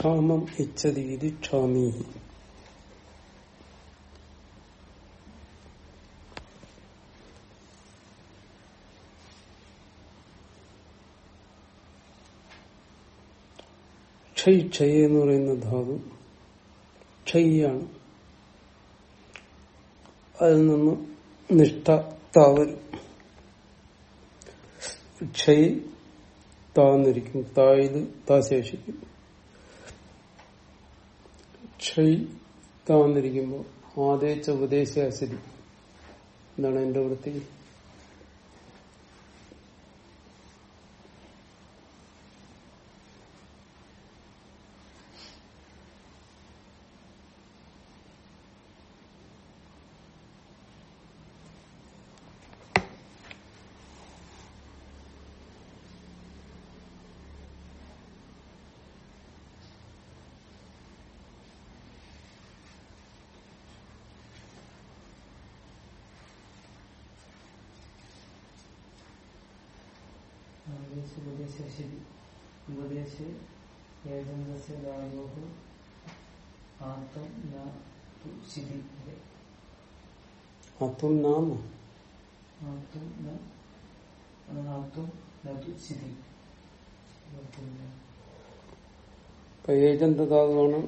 ക്ഷാമം ഇച്ഛതി ഇത് ക്ഷാമീ. ക്ഷയ് ക്ഷയ എന്ന് പറയുന്ന ധാതു ക്ഷയ്യാണ്. അതിൽ നിന്ന് നിഷ്ഠ താവൽ ക്ഷയ് താന്നിരിക്കും തായത് താശേഷിക്കും ക്ഷയ് താന്നിരിക്കുമ്പോൾ ആദേശ ഉപദേശാശരി എന്താണ് എന്റെ വൃത്തി ആദേശ ഉപദേശ ശരി ഉപദേശ ഏജന്തസ്യ ധാതോः ആത്തം ന തു ശിതി നാമ ആത്തം ന ആത്തം ന തു ശിതി ഇപ്പൊ ഏജന്ത ധാതുവാണ്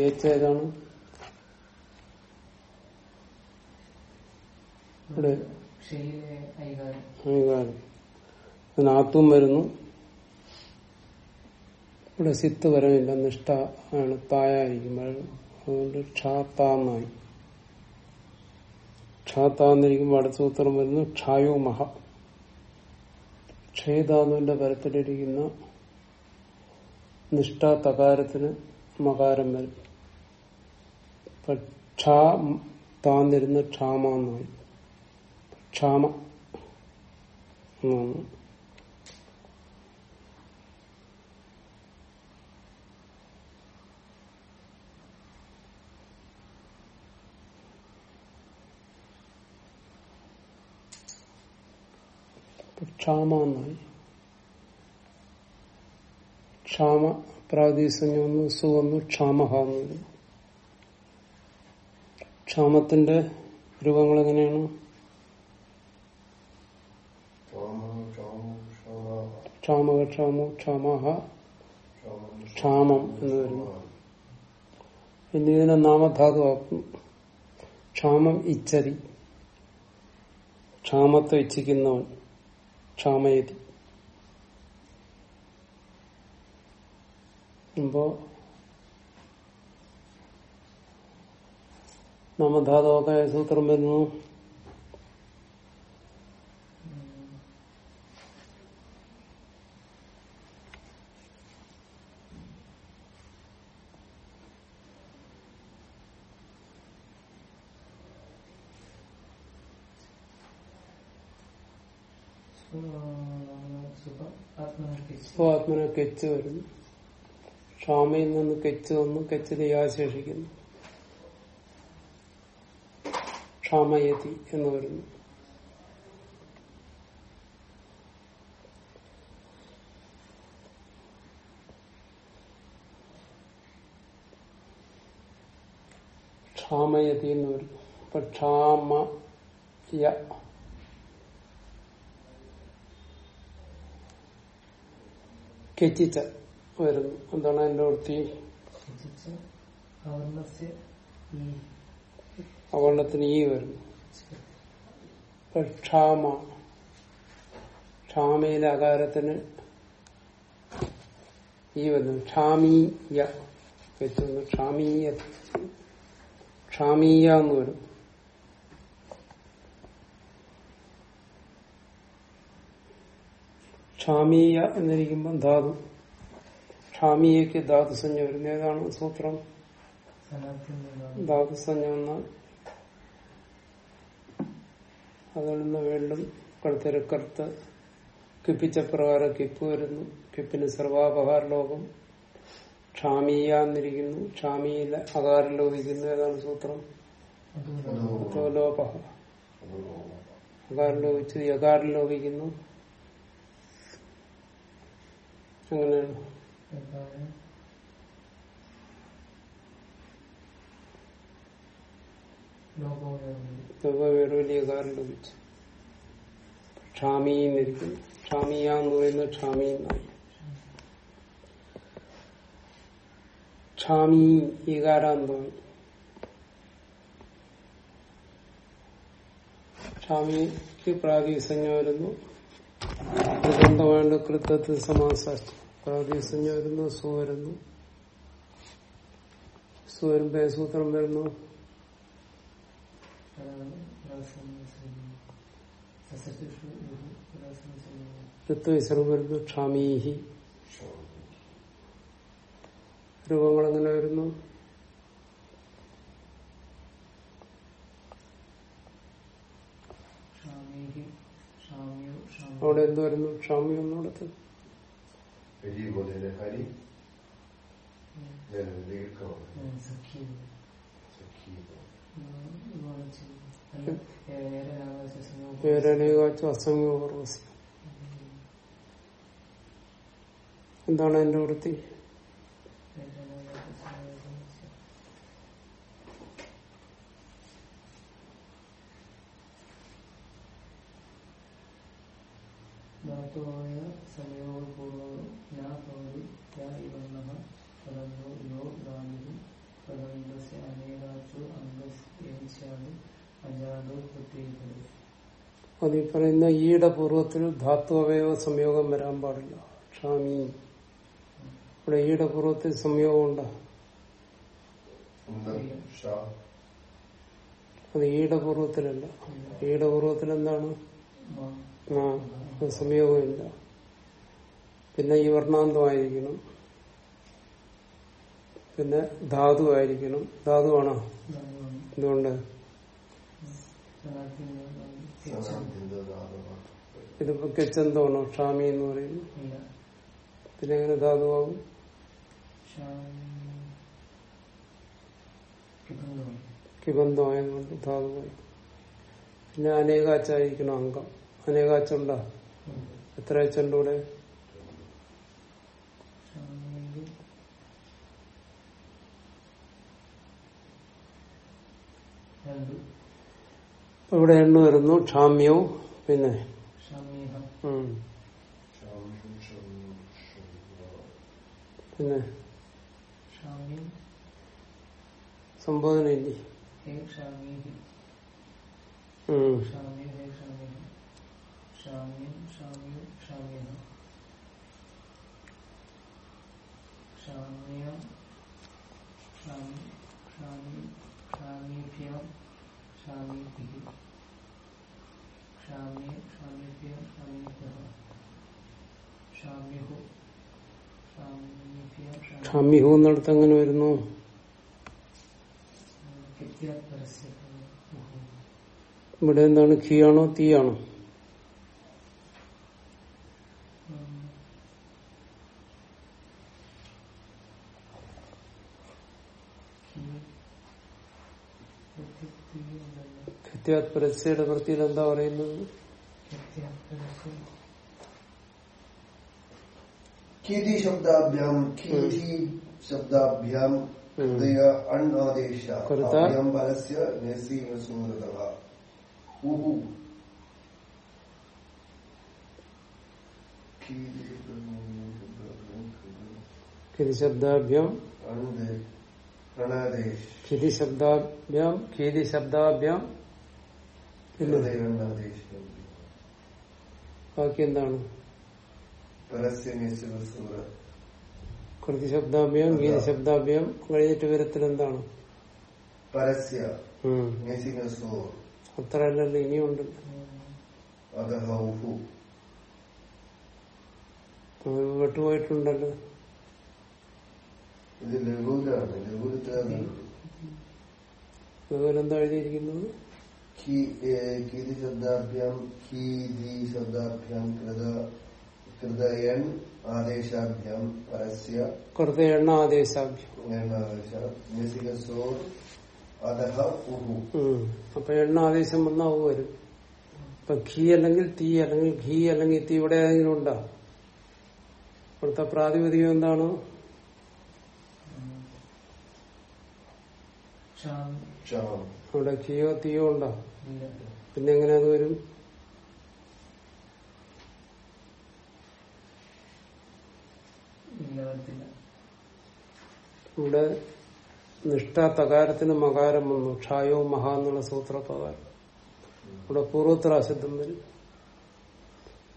ഏച്ച ഏതാണ്? ഇവിടെ വരുന്നു. ഇവിടെ സിത്ത് വരുന്നില്ല നിഷ്ഠ ആണ്. തായായിരിക്കും അതുകൊണ്ട് ക്ഷാത്താന്നായി ക്ഷാത്താന്നിരിക്കുമ്പോൾ അടുത്ത സൂത്രം വരുന്നു. ക്ഷായോ മഹ. ക്ഷേതാന്നുവിന്റെ പരത്തിലിരിക്കുന്ന നിഷ്ഠ തകാരത്തിന് മകാരം വരും. ക്ഷാ താന്നിരുന്ന ക്ഷാമെന്നായി. ക്ഷാമ. ക്ഷാമ എന്നായി ക്ഷാമ പ്രാദേശിക ഒന്ന് ക്ഷാമത്തിന്റെ രൂപങ്ങൾ എങ്ങനെയാണ് ക്ഷാമക ക്ഷാമോ ക്ഷാമഹ ക്ഷാമം എന്ന് വരുന്നു. പിന്നെ ഇതിനെ നാമധാതുവാക്കും ക്ഷാമം ഇച്ഛതി ക്ഷാമത്തെ ഇച്ഛിക്കുന്നവൻ ക്ഷാമയതി. അപ്പോ നാമധാതുവാക്കായ സൂത്രം വരുന്നു. ആത്മന കെച്ച് വരുന്നു. ക്ഷാമയിൽ നിന്ന് കെച്ച് വന്നു കെച്ച് ദയാശേഷിക്കുന്നു ക്ഷാമയതി എന്ന് വരുന്നു. ക്ഷാമയതി എന്ന് വരുന്നു. അപ്പൊ ക്ഷാമയ കെച്ചിച്ച വരുന്നു. എന്താണ് അതിന്റെ വൃത്തി? ഈ അവർണത്തിന് ഈ വരുന്നു. ക്ഷാമ. ക്ഷാമയിലെ അകാരത്തിന് ഈ വരുന്നു. ക്ഷാമീയ. വെച്ചു ക്ഷാമീയ. ക്ഷാമീയ എന്ന് വരും ക്ഷാമീയ എന്നിരിക്കുമ്പം ധാതു. ക്ഷാമീയക്ക് ധാതുസഞ്ജ വരുന്ന ഏതാണ് സൂത്രം. ധാതു ധാതുസഞ്ജ എന്നാൽ അതിൽ നിന്ന് വീണ്ടും കടുത്തിരക്കറുത്ത് കിപ്പിച്ച പ്രകാരം കിപ്പ് വരുന്നു. കിപ്പിന് സർവാപഹാര ലോകം ക്ഷാമീയ എന്നിരിക്കുന്നു ക്ഷാമീയിലെ അകാരം ലോപിക്കുന്നു ഏതാണ് സൂത്രം? ലോപ അകാരം ലോപിച്ച് യകാരം ലോപിക്കുന്നു. അങ്ങനെയാണ് എന്താണ് ലോകോപയോഗം വേറെ വലിയ കാര്യം ലഭിച്ചു ക്ഷാമീന്നിരിക്കുന്നു ക്ഷാമിയ എന്ന് പറയുന്നത് ക്ഷാമി എന്നായി ക്ഷാമി ഈകാരാന്തമായി ക്ഷാമിക്ക് പ്രാതിസഞ്ജ വരുന്നു. നിർബന്ധമായിട്ട് കൃത്യത്തിൽ പ്രാതിസഞ്ജ വരുന്നു സു വരുന്നു സു വരുമ്പോ സൂത്രം വരുന്നു. വരുന്നു ക്ഷാമീഹി. രൂപങ്ങൾ എങ്ങനെ വരുന്നു? അവിടെ എന്ത് വരുന്നു? ക്ഷാമി ഒന്നിടത്ത് പേരനേകാച്ചു എന്താണ് എന്റെ വൃത്തി? അത് ഈ പറയുന്ന ഈയുടെ പൂർവത്തിൽ ധാത്വവയവ സംയോഗം വരാൻ പാടില്ല. ക്ഷാമി ഇവിടെ ഈയുടെ പൂർവത്തിൽ സംയോഗം ഉണ്ടോ? അത് ഈയുടെ പൂർവത്തിലല്ല. ഈയുടെ പൂർവത്തിൽ എന്താണ്? ആ അത് സംയോഗമില്ല പിന്നെ ഈ വർണാന്തമായിരിക്കണം പിന്നെ ധാതു ആയിരിക്കണം. ധാതുവാണോ? എന്തുകൊണ്ട്? ഇതിപ്പോ കെച്ചെന്തോണോ? ക്ഷാമി എന്ന് പറയുന്നു പിന്നെ എങ്ങനെ ധാതുവാകും കിബന്ധമായതുകൊണ്ട് ധാതുവായി. പിന്നെ അനേകാച്ചായിരിക്കണം അംഗം. അനേകാച്ചുണ്ടോ. എത്ര അച്ചുണ്ട് ഇവിടെ ഇപ്പൊ ഇവിടെ എണ്ണു വരുന്നു ക്ഷാമ്യവും. പിന്നെ പിന്നെ സംബോധന ഇല്ലേ ഉം. ക്ഷാമ്യഹു. എന്നിടത്ത് എങ്ങനെ വരുന്നു? ഇവിടെ എന്താണ് ഖിയാണോ തീയാണോ? പ്രത്യാത് പരസ്യയുടെ വൃത്തിയിൽ എന്താ പറയുന്നത്? കീതി ശബ്ദാഭ്യാം കീതി ശബ്ദാഭ്യാം ഹൃദയ അണ്ണാദേശ പരസ്യ നേസീമ സുമൃതവ ഉഹു ഖിതി ശബ്ദാഭ്യം ഖിതി ശബ്ദാഭ്യം ഖിതി ശബ്ദാഭ്യം ബാക്കി എന്താണ്? കൃതി ശബ്ദാഭ്യം ഗീതി ശബ്ദാഭ്യം കഴിഞ്ഞിട്ട് വിരത്തിൽ എന്താണ്? അത്ര അല്ലല്ലോ ഇനിയുണ്ട് വിട്ടുപോയിട്ടുണ്ടല്ലോ. ഇത് ലഘുലാണ് അതുപോലെ എഴുതിയിരിക്കുന്നത്? കീതി ശബ്ദാഭ്യാം കീതി ശബ്ദാഭ്യാം കൃത കൃതയൺ ആദേശാഭ്യാം പരസ്യ കൃത എണ്ണ ആദേശാഭ്യം. എണ്ണാദേശ നിസികസോർ അധഹ ഉഹു. ഉം. അപ്പൊ എണ്ണ ആദേശം വന്നാ ഊ വരും. ഇപ്പൊ ഘീ അല്ലെങ്കിൽ തീ അല്ലെങ്കിൽ ഘീ അല്ലെങ്കിൽ തീ ഇവിടെ ഏതെങ്കിലും ഉണ്ടോ ഇവിടുത്തെ പ്രാതിപതികം എന്താണ് ക്ഷാം ക്ഷാം അവിടെ കിയോ തീയോ ഉണ്ടോ? പിന്നെ എങ്ങനെ അത് വരും? ഇവിടെ നിഷ്ഠ തകാരത്തിന് മകാരം വന്നു ക്ഷായോ മഹാ എന്നുള്ള സൂത്രപ്രകാരം. ഇവിടെ പൂർവോത്തര അസിദ്ധം വരും.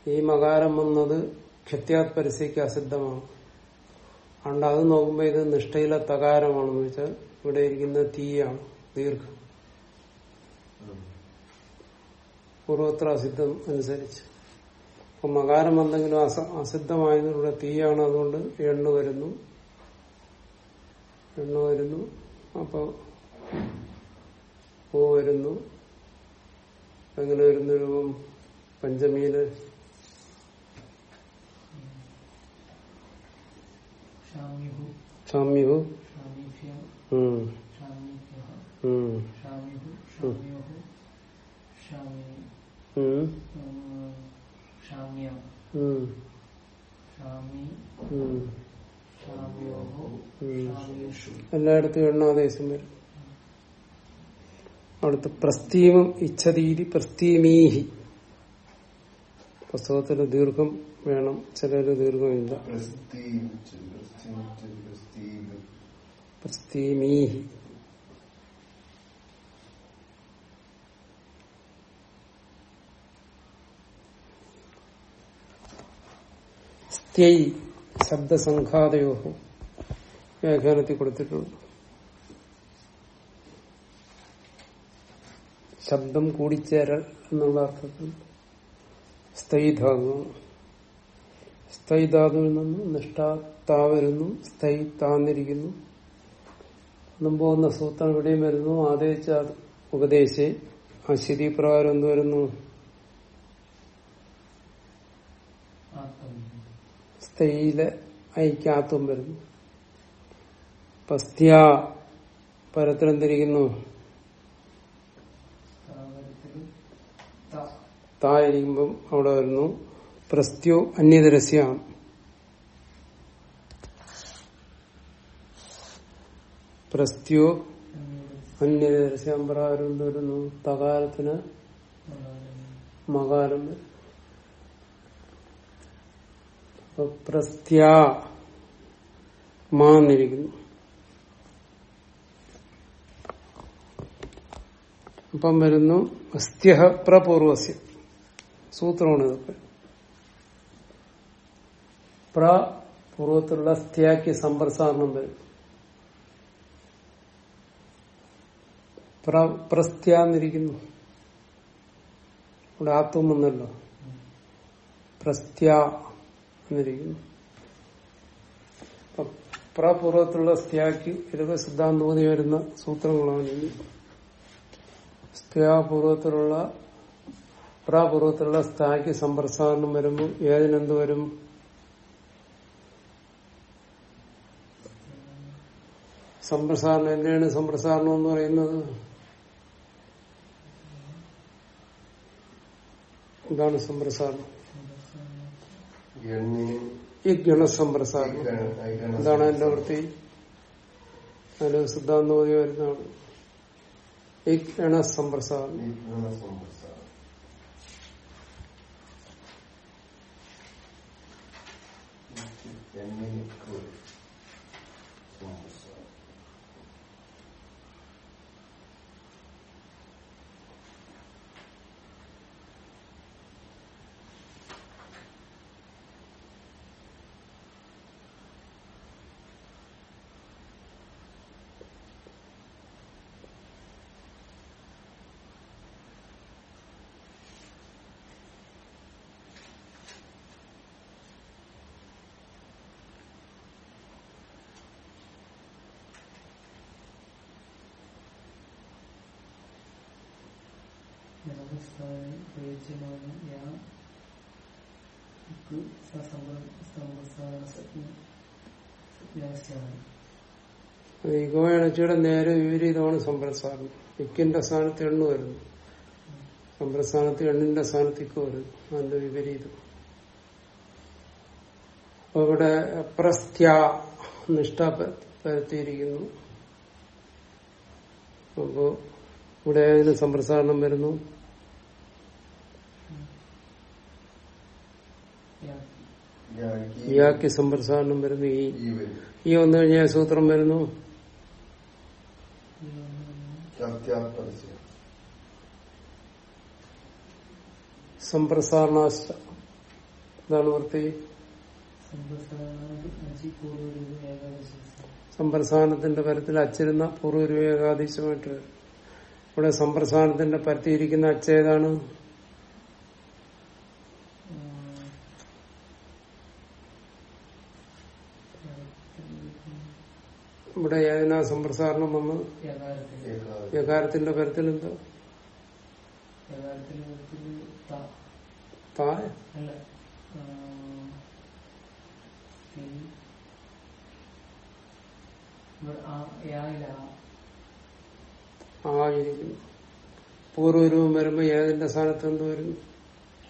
ഈ മകാരം വന്നത് ക്ഷത്യാത് പരിസ്ഥിതിക്ക് അസിദ്ധമാണ്. അതുകൊണ്ട് അത് നോക്കുമ്പോൾ ഇത് നിഷ്ഠയിലെ തകാരമാണെന്ന് വെച്ചാൽ ഇവിടെ ഇരിക്കുന്ന തീയാണ് ദീർഘം. പൂർവോത്തര അസിദ്ധം അനുസരിച്ച്. അപ്പൊ മകാരം എന്തെങ്കിലും അസ അസിദ്ധമായതിലൂടെ തീയാണ് അതുകൊണ്ട് എണ്ണ വരുന്നു. എണ്ണ വരുന്നു. അപ്പൊ പൂ വരുന്നു. അങ്ങനെ വരുന്ന രൂപം പഞ്ചമിയിൽ. ക്ഷാമ്യ ഉം, ക്ഷാമി ഉം. ക്ഷാമ്യോഹു ഉം. ക്ഷാമീഷു എല്ലായിടത്തും എണ്ണാദേശം വരും. അവിടുത്തെ പ്രസ്തീമം ഇച്ഛതീതി പ്രസ്തീമീഹി. പുസ്തകത്തിൽ ദീർഘം വേണം ചിലര് ദീർഘമില്ല. പ്രസ്തീം പ്രസ്തീം പ്രസ്തീം പ്രസ്തീമീഹി സ്ത്യൈ ശബ്ദസംഘാതയോ വ്യാഖ്യാനത്തിൽ കൊടുത്തിട്ടുണ്ട്। ശബ്ദം കൂടിച്ചേരൽ എന്നുള്ള അർത്ഥത്തിൽ സ്ഥൈധാതു സ്ഥൈധാതുവിൽ നിന്നും നിഷ്ഠാ വരുന്നു സ്ഥൈ താന്നിരിക്കുന്നു മുമ്പ് വന്ന സൂത്രം ഇവിടെയും വരുന്നു. ആദേശ ഉപദേശി ആ ശരി പ്രകാരം എന്ത് വരുന്നു? സ്ഥയിലെ ഐക്യാത്വം വരുന്നു. പസ്ത്യ പരത്തിലെന്തിരിക്കുന്നു? തായിരിക്കുമ്പം അവിടെ വരുന്നു. പ്രസ്ത്യോ അന്യതരസ്യ പ്രസ്ത്യോ എന്ത് വരുന്നു തകാലത്തിന്. അപ്പൊ പ്രസ്ത്യ അപ്പം വരുന്നു അസ്ത്യഹ പ്രപൂർവസ്യ. സൂത്രമാണ് ഇതൊക്കെ. പ്ര പൂർവത്തിലുള്ള സമ്പ്രസാരണം വരും. പ്രസ്ത്യാന്നിരിക്കുന്നു. ഇവിടെ ആത്വം വന്നല്ലോ. പ്രസ്ത്യ അപ്പൊ പ്രപൂർവത്തിലുള്ള സ്ഥ്യാക്ക് ഇതൊക്കെ സിദ്ധാന്തോതി വരുന്ന സൂത്രങ്ങളാണ് ഇനി. സ്ഥ്യാപൂർവത്തിലുള്ള പ്രാപൂർവത്തിലുള്ള സ്ഥായ്ക്ക് സമ്പ്രസാരണം വരുമ്പോൾ ഏതിനെന്ത് വരും? സമ്പ്രസാരണം എന്തിനാണ് സമ്പ്രസാരണം എന്ന് പറയുന്നത്? എന്താണ് സമ്പ്രസാരണം എണ്ണിനും ഈ ഗണസമ്പ്രസാരണം എന്താണ് എന്റെ വൃത്തി. അതിന് സിദ്ധാന്തോതി വരുന്നതാണ് ഈ ഗണസമ്പ്രസാരണം ജനസ്ഥാനം നേരെ വിപരീതമാണ് സമ്പ്രസാരണം ഇക്കിന്റെ സ്ഥാനത്ത് എണ്ണു വരുന്നു. സമ്പ്രസ്ഥാനത്ത് എണ്ണിന്റെ സ്ഥാനത്ത് ഇക്ക് വരുന്നു അതിന്റെ വിപരീതം. അപ്പൊ ഇവിടെ പ്രസ്ഥ്യ നിഷ്ഠ പരത്തിയിരിക്കുന്നു. അപ്പോ ഇവിടെ അതിന് സമ്പ്രസാരണം വരുന്നു. യാക്കി ഇയാക്കി സമ്പ്രസാരണം വരുന്നു. ഈ ഈ വന്നു കഴിഞ്ഞാൽ സൂത്രം വരുന്നു. ശക്തിയാത്മരസ്യ സമ്പ്രസാരണാശ ഇതാണ് വൃത്തി. സമ്പ്രസാരണത്തിന്റെ പരത്തിൽ അച്ചിരുന്ന പൂർവരൂപ ഏകാദേശമായിട്ട് വരും. ഇവിടെ സമ്പ്രസാരണത്തിന്റെ പരത്തിയിരിക്കുന്ന അച്ഛേതാണ് ഇവിടെ ഏതിനാ സമ്പ്രസാരണം വന്ന്? യകാരത്തിന്റെ പരത്തിൽ എന്താ? ത? ആയിരിക്കുന്നു പൂർവരൂപം വരുമ്പോ ഏതിന്റെ സ്ഥാനത്ത് എന്ത് വരും?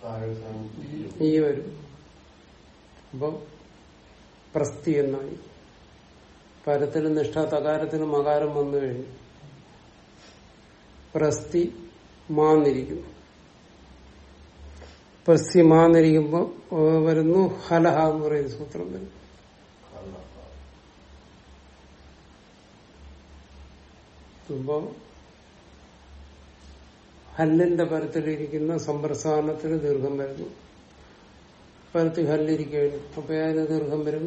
ആയുധാനം ഈ വരും. അപ്പം പ്രസ്തി എന്നായി. പരത്തിനും നിഷ്ഠ തകാരത്തിനും മകാരം വന്നു കഴിഞ്ഞു. പ്രസ്തി മാന്നിരിക്കുന്നു. പ്രസ്തി മാന്നിരിക്കുമ്പോ വരുന്നു ഹലഹ എന്ന് പറയുന്ന സൂത്രം വരും അപ്പോ ഹല്ലിന്റെ പരത്തിലിരിക്കുന്ന സമ്പ്രസാരണത്തിന് ദീർഘം വരുന്നു. പരത്തിൽ ഹല്ലിരിക്കുകയാണ് അപ്പൊ അതിന് ദീർഘം വരും.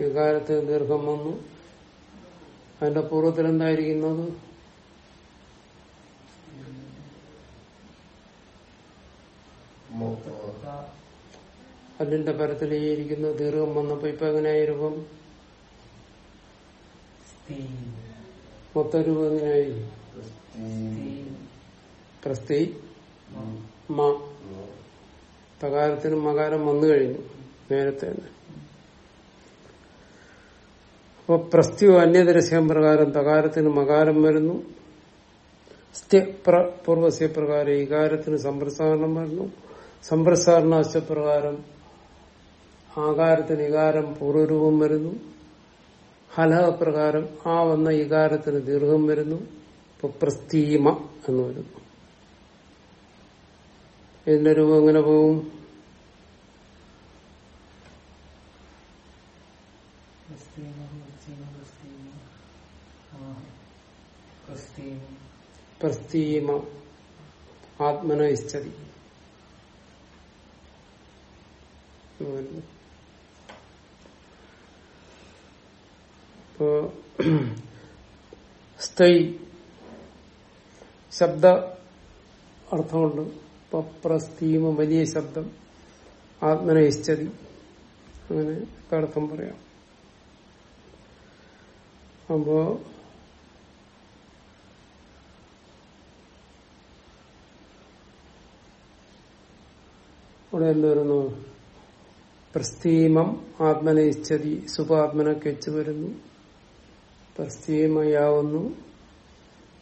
ഈ ദീർഘം വന്നു. അതിന്റെ പൂർവത്തിൽ എന്തായിരിക്കുന്നത് അല്ലിന്റെ പരത്തിൽ ഈ ഇരിക്കുന്ന. ദീർഘം വന്നപ്പോ ഇപ്പൊ എങ്ങനെയായി രൂപം? സ്തി മൊത്ത രൂപം എങ്ങനെയായി പ്രസ്തി മ. തകാരത്തിനും മകാരം വന്നു കഴിഞ്ഞു നേരത്തെ തന്നെ. അപ്പൊ പ്രസ്തിയോ അന്യദരസ്യം പ്രകാരം തകാരത്തിന് മകാരം വരുന്നു. പൂർവസ്യ പ്രകാരം ഇകാരത്തിന് സമ്പ്രസാരണം വരുന്നു. സമ്പ്രസാരണാശ പ്രകാരം ആകാരത്തിന് ഇകാരം പൂർവരൂപം വരുന്നു. ഹലഹ പ്രകാരം ആ വന്ന ഇകാരത്തിന് ദീർഘം വരുന്നു. ഇപ്പൊ പ്രസ്തീമ എന്ന് വരുന്നു. ഇതിന്റെ രൂപം എങ്ങനെ പോകും? പ്രസ്തീമ ആത്മനോ ഇഷ്ടതി വരുന്നു. ഇപ്പോ ശബ്ദ അർത്ഥമുണ്ട്. പപ്രസ്തീമ പ്രസ്തീമ വലിയ ശബ്ദം ആത്മന ഇച്ഛതി അങ്ങനെ അർത്ഥം പറയാം. അപ്പോ ഇവിടെ എന്ത് പ്രസ്തീമം ആത്മനയിച്ചതി സുഖാത്മനൊക്കെ വരുന്നു. പ്രസ്തീമയാവുന്നു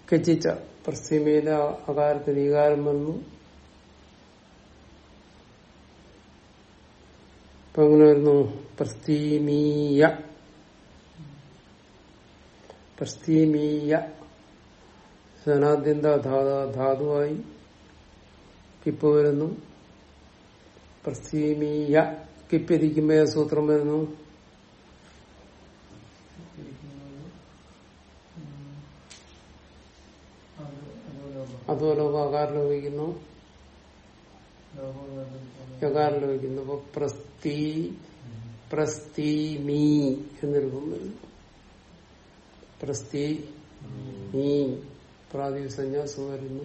കെച്ചിച്ച പ്രസ്തീമയിലെ അകാരത്തിന് ഈകാരം വന്നു. ഇപ്പൊ അങ്ങനെ വരുന്നു. പ്രസ്തീമീയ പ്രസ്തീമീയ സനാദ്യന്ത ധാതുവായി കിപ്പ് വരുന്നു. പ്രസ്തീമീയ കിപ്പിരിക്കുമ്പോ സൂത്രം വരുന്നു ഇരിക്കുന്നത് ഉം, അത് അത് ലോകം അതുപോലെ അകാരം ലോപിക്കുന്നു ലോകം യകാരം ലോപിക്കുന്നു അപ്പൊ പ്രസ്തീ പ്രസ്തീമീ എന്ന് രൂപം വരുന്നു. പ്രസ്തീ മീ. പ്രാതിസഞ്ജ വരുന്നു.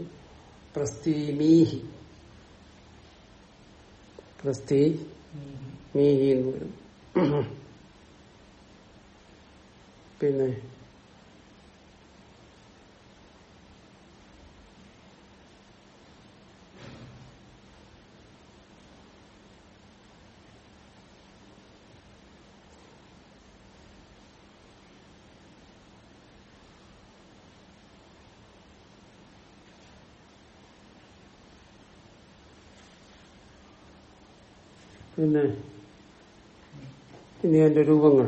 പ്രസ്തീമീഹി പ്രസ്തീ മീഹി എന്ന് വരും പിന്നെ പിന്നെ ഇനി അതിന്റെ രൂപങ്ങൾ.